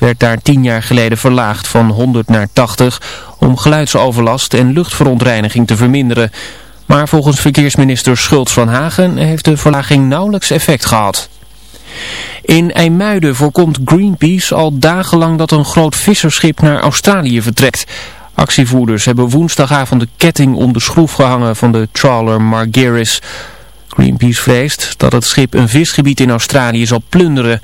werd daar tien jaar geleden verlaagd van 100 naar 80 om geluidsoverlast en luchtverontreiniging te verminderen. Maar volgens verkeersminister Schultz van Hagen heeft de verlaging nauwelijks effect gehad. In IJmuiden voorkomt Greenpeace al dagenlang dat een groot visserschip naar Australië vertrekt. Actievoerders hebben woensdagavond de ketting om de schroef gehangen van de trawler Margiris. Greenpeace vreest dat het schip een visgebied in Australië zal plunderen.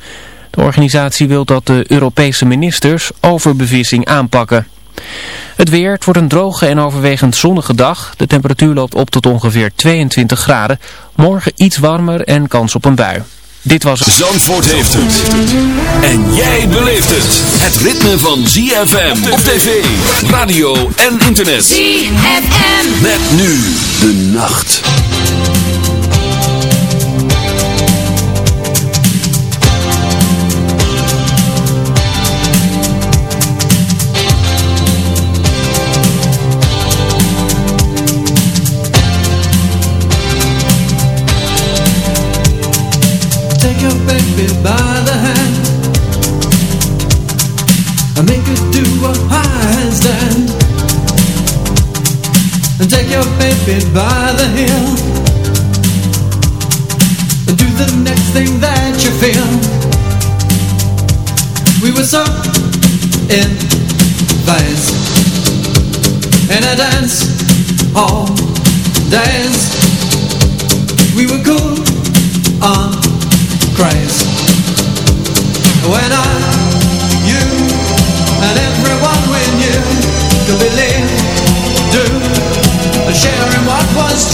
De organisatie wil dat de Europese ministers overbevissing aanpakken. Het weer, het wordt een droge en overwegend zonnige dag. De temperatuur loopt op tot ongeveer 22 graden. Morgen iets warmer en kans op een bui. Dit was het. Zandvoort heeft het. En jij beleeft het. Het ritme van ZFM op tv, radio en internet. ZFM. Met nu de nacht. Your baby by the hand. And make her do a handstand. And take your baby by the heel. And do the next thing that you feel. We were so in phase. In a dance all days We were cool on craze When I, you, and everyone we knew Could believe, do, and share in what was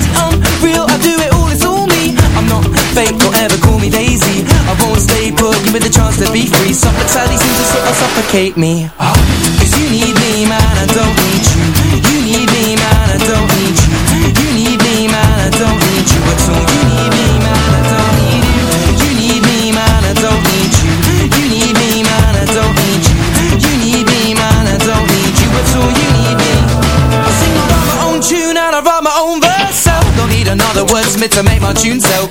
be free. Suffocating seems to sort of suffocate me. Cause you need me, man, I don't need you. You need me, man, I don't need you. You need me, man, I don't need you at all. You need me, man, I don't need you. You need me, man, I don't need you. You need me, man, I don't need you. You need me, man, I don't need you at all. You need me. I sing I my own tune and I write my own verse. So Don't need another wordsmith to make my tune Call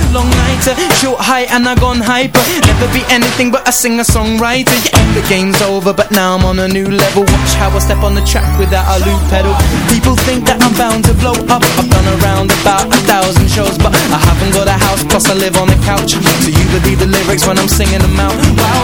Long night, uh, short height and I gone hyper. Never be anything but a singer-songwriter. Yeah, the game's over but now I'm on a new level. Watch how I step on the track without a loop pedal. People think that I'm bound to blow up. I've done around about a thousand shows But I haven't got a house plus I live on a couch. So you believe the lyrics when I'm singing them out. Wow,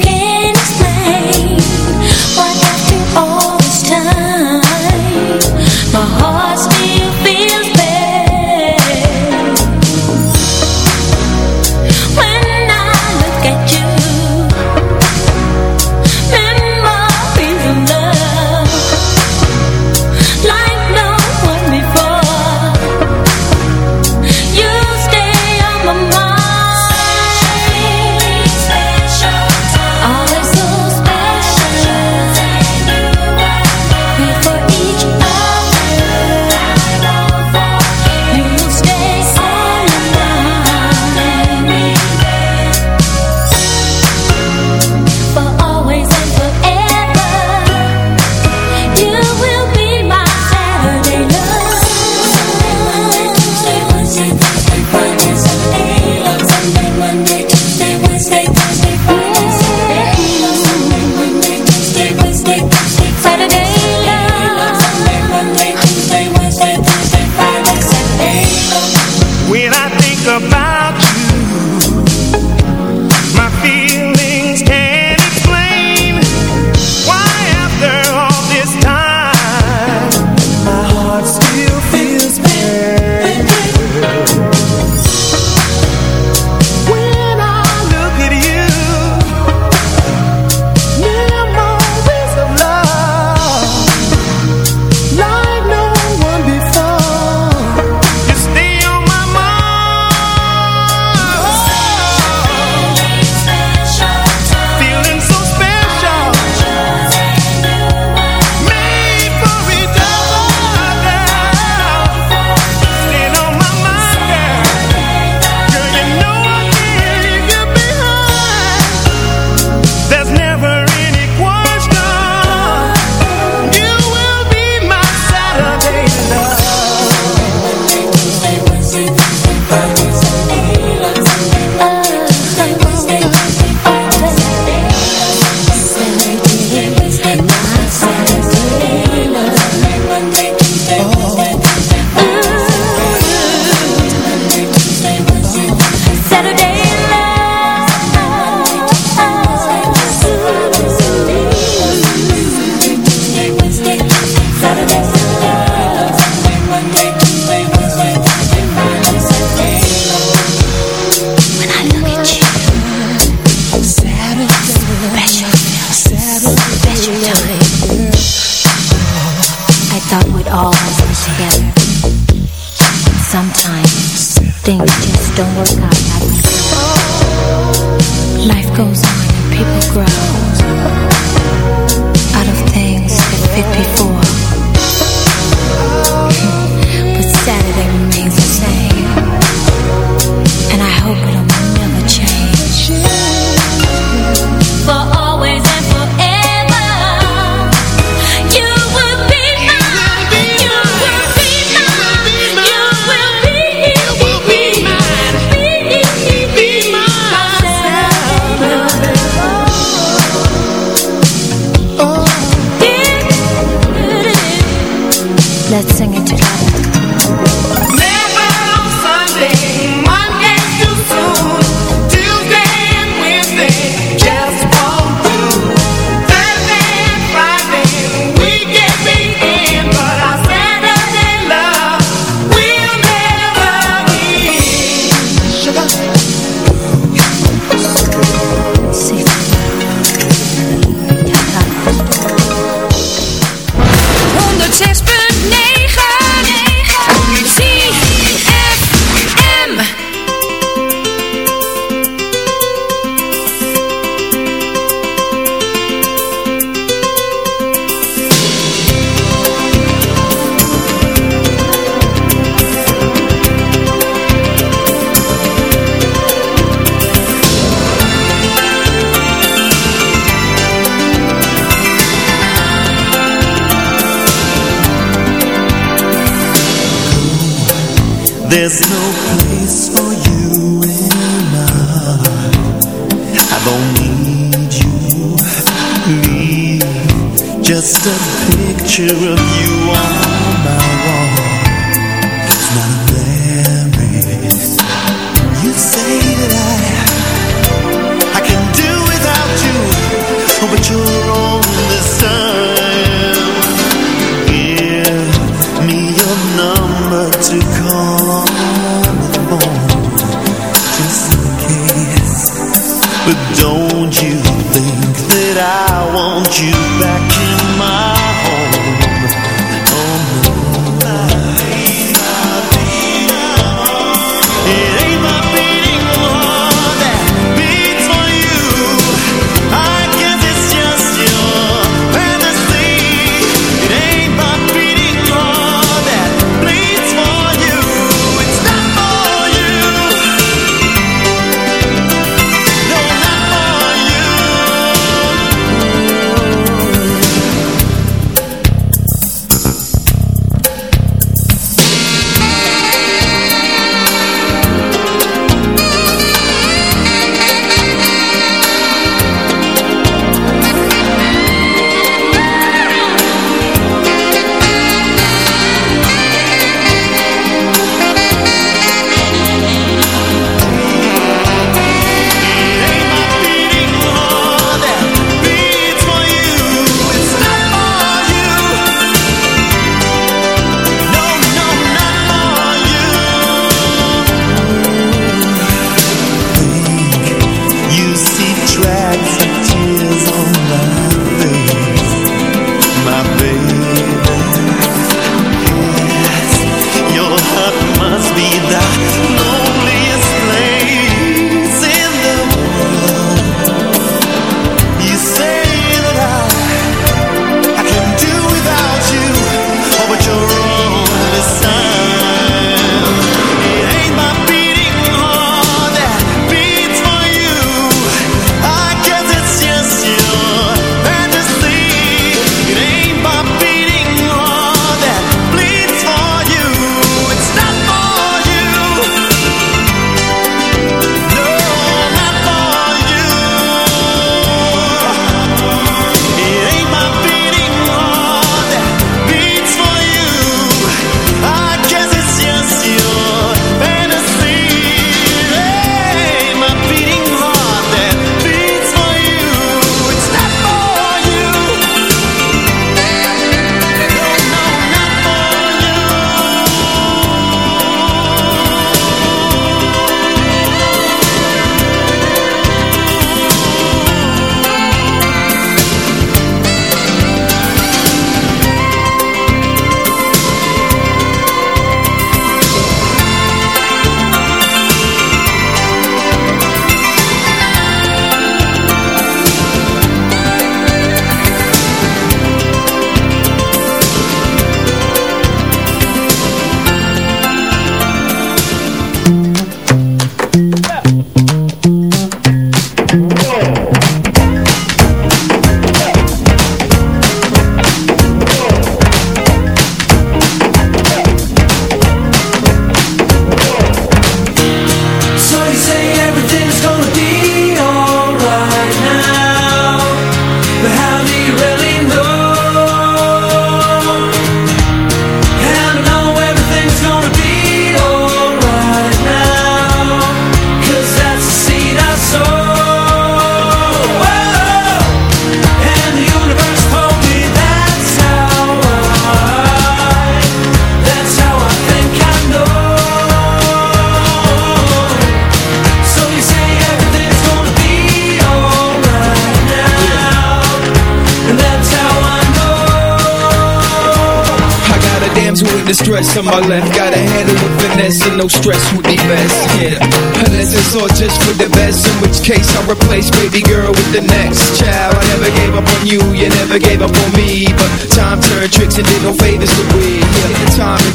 skin.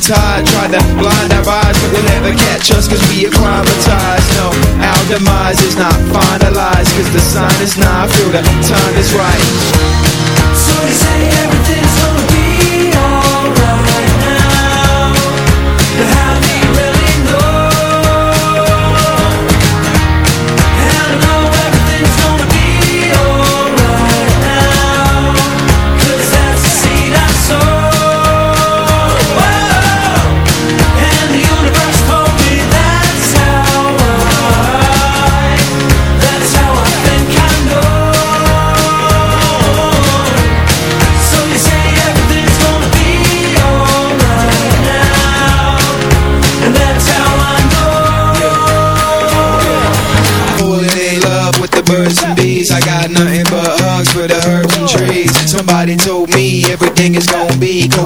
Tide tried to blind our eyes, but they'll never catch us cause we acclimatized. No, our demise is not finalized cause the sign is not. I feel the time is right. So they say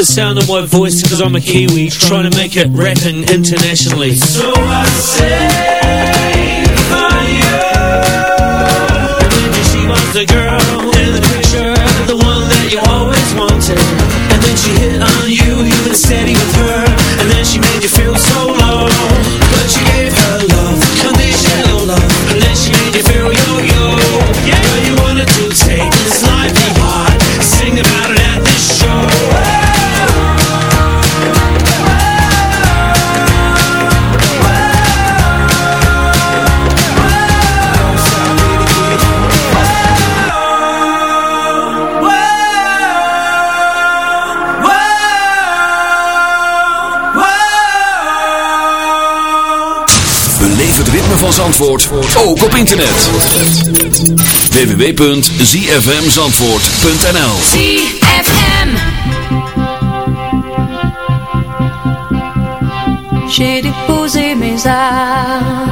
the sound of my voice because I'm a Kiwi Trying to make it rapping internationally So I say for you. And then she was the girl internet. www.zfmzandvoort.nl ZFM. J'ai déposé mes armes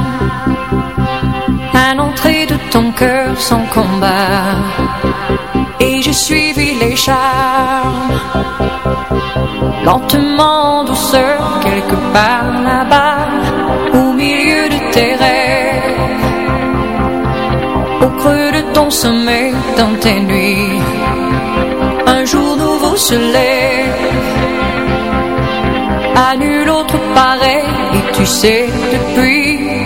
à l'entrée de ton cœur sans combat. Et j'ai suivi les charmes, lentement, en douceur, quelque part là-bas, au milieu de tes rêves, ton sommeil, dans tes nuits. Un jour nouveau se lève à nul autre pareil et tu sais depuis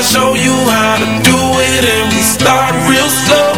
I'll show you how to do it and we start real slow.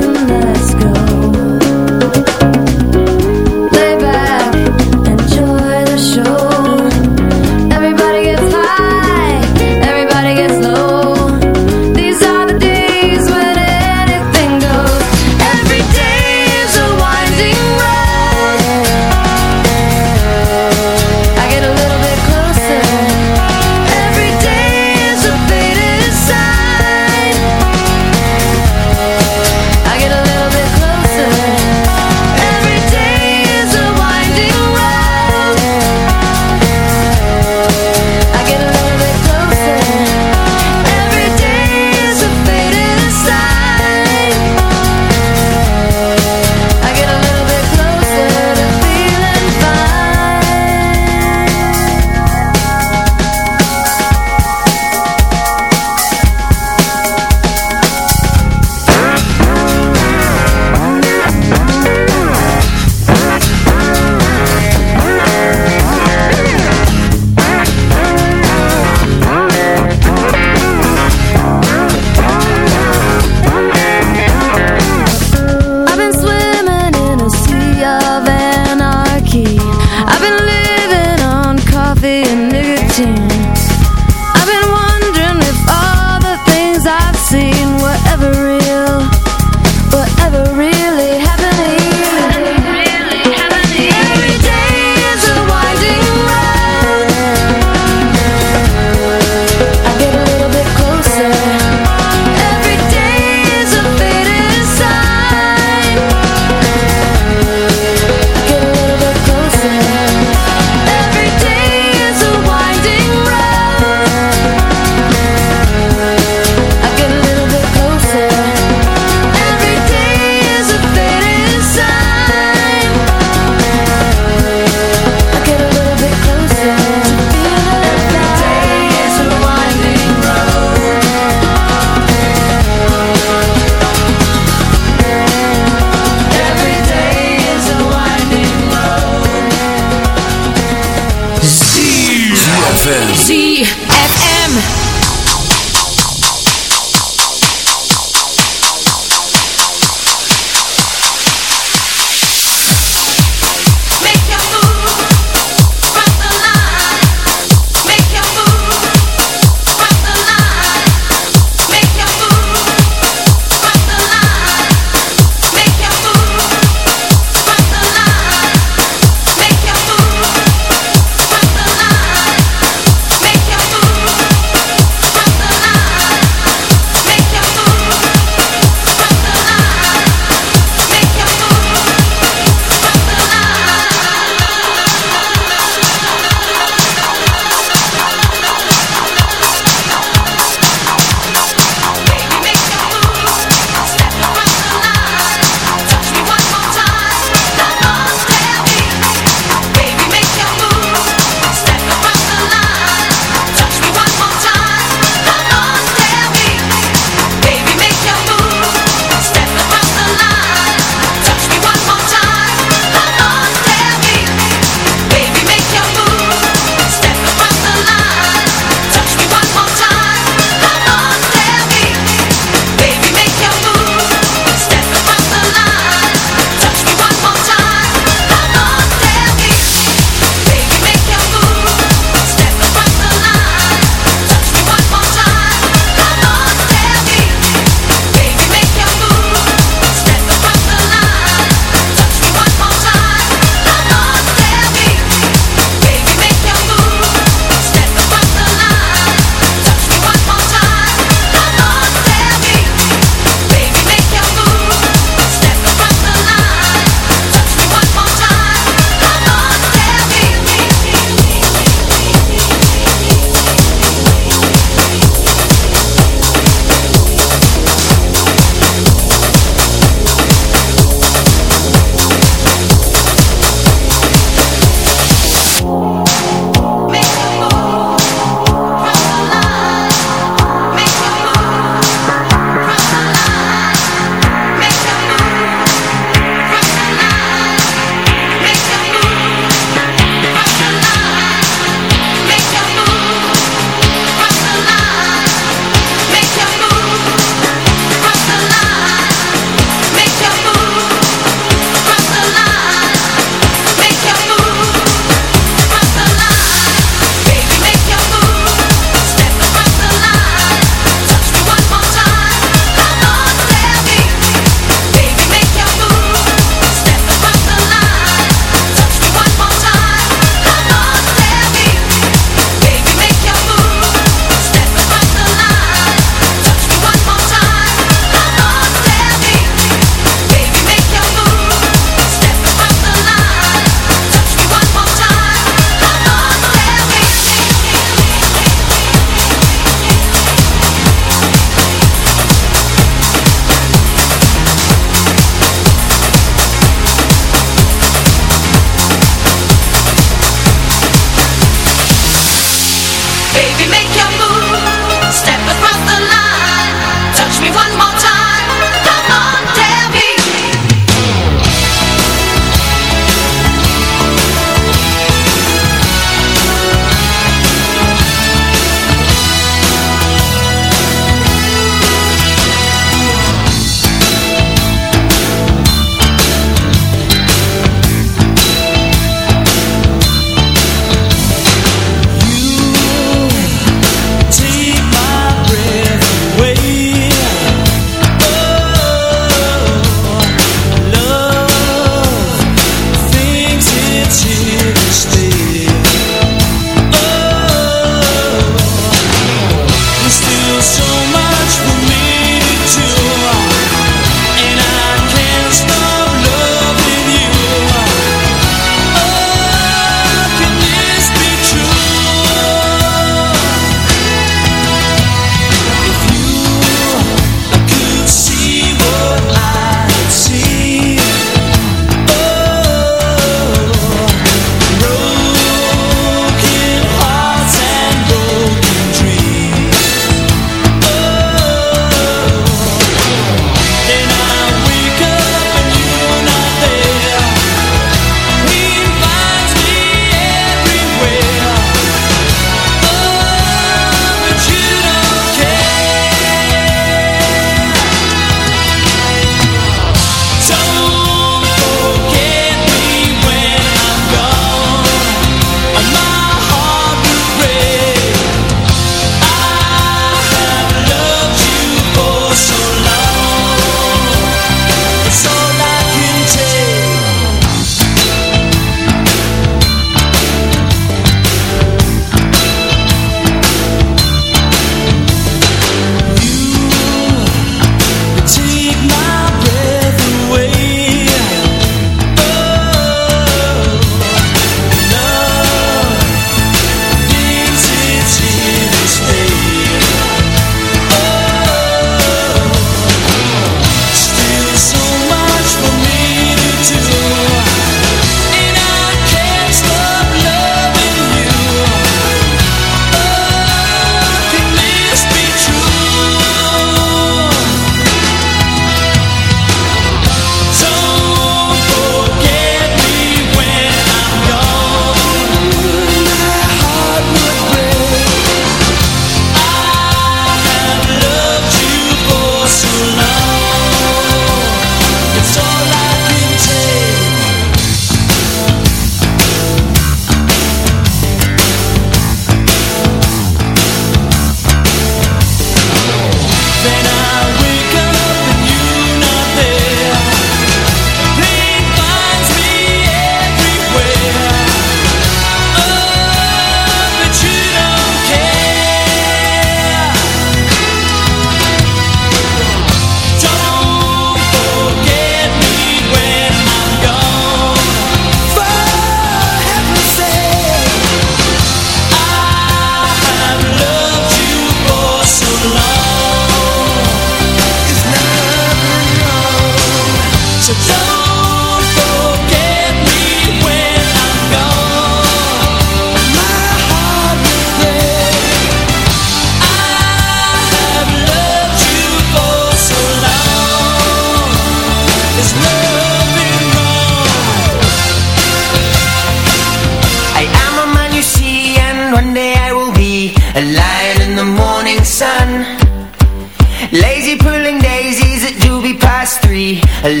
Three,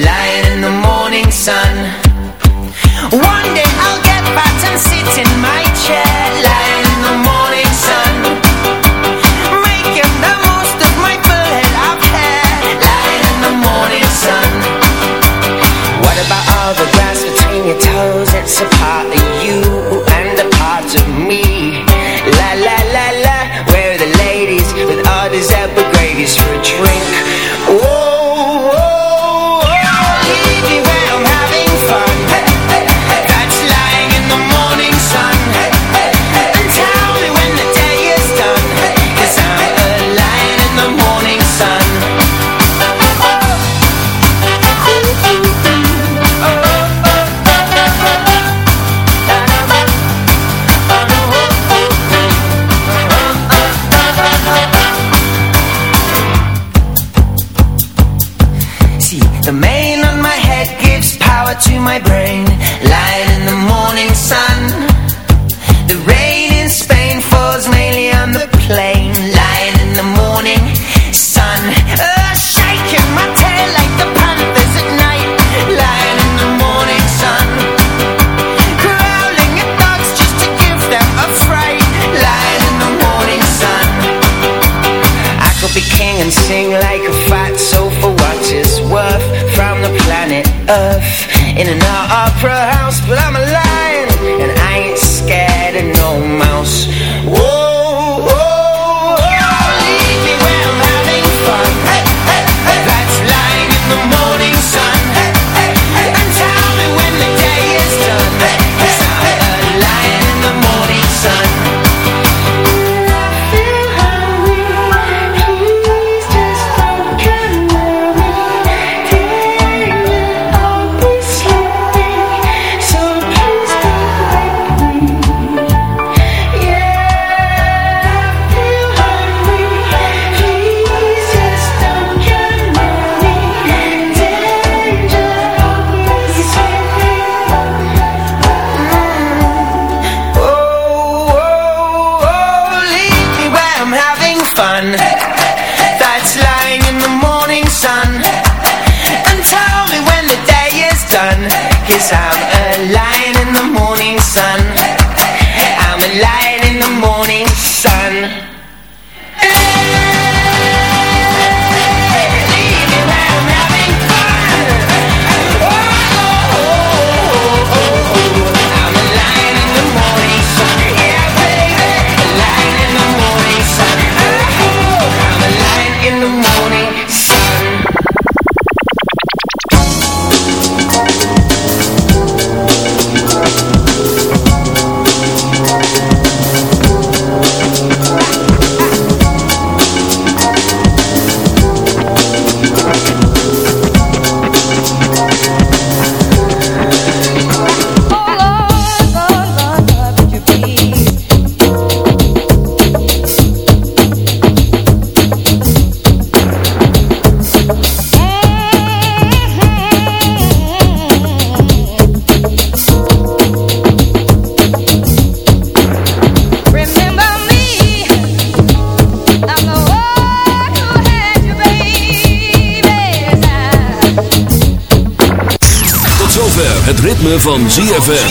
ritme van ZFM.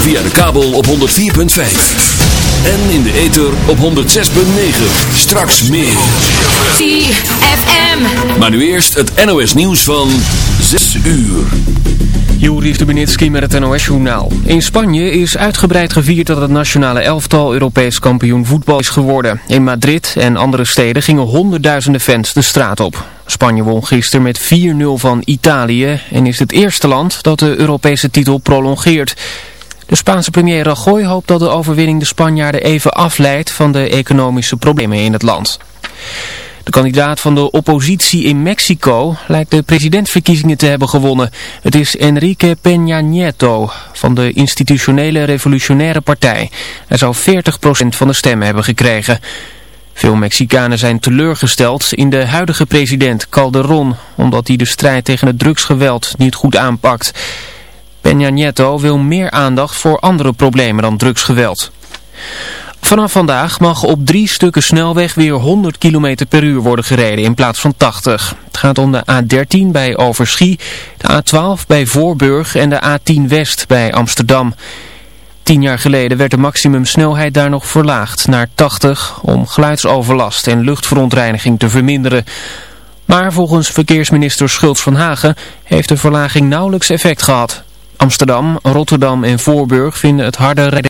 Via de kabel op 104.5. En in de ether op 106.9. Straks meer. ZFM. Maar nu eerst het NOS nieuws van 6 uur. Juri Stubenitski met het NOS-journaal. In Spanje is uitgebreid gevierd dat het nationale elftal Europees kampioen voetbal is geworden. In Madrid en andere steden gingen honderdduizenden fans de straat op. Spanje won gisteren met 4-0 van Italië en is het eerste land dat de Europese titel prolongeert. De Spaanse premier Rajoy hoopt dat de overwinning de Spanjaarden even afleidt van de economische problemen in het land. De kandidaat van de oppositie in Mexico lijkt de presidentsverkiezingen te hebben gewonnen. Het is Enrique Peña Nieto van de institutionele revolutionaire partij. Hij zou 40% van de stemmen hebben gekregen. Veel Mexicanen zijn teleurgesteld in de huidige president Calderon, omdat hij de strijd tegen het drugsgeweld niet goed aanpakt. Peña Nieto wil meer aandacht voor andere problemen dan drugsgeweld. Vanaf vandaag mag op drie stukken snelweg weer 100 km per uur worden gereden in plaats van 80. Het gaat om de A13 bij Overschie, de A12 bij Voorburg en de A10 West bij Amsterdam. Tien jaar geleden werd de maximumsnelheid daar nog verlaagd naar 80 om geluidsoverlast en luchtverontreiniging te verminderen. Maar volgens verkeersminister Schultz van Hagen heeft de verlaging nauwelijks effect gehad. Amsterdam, Rotterdam en Voorburg vinden het harde rijden.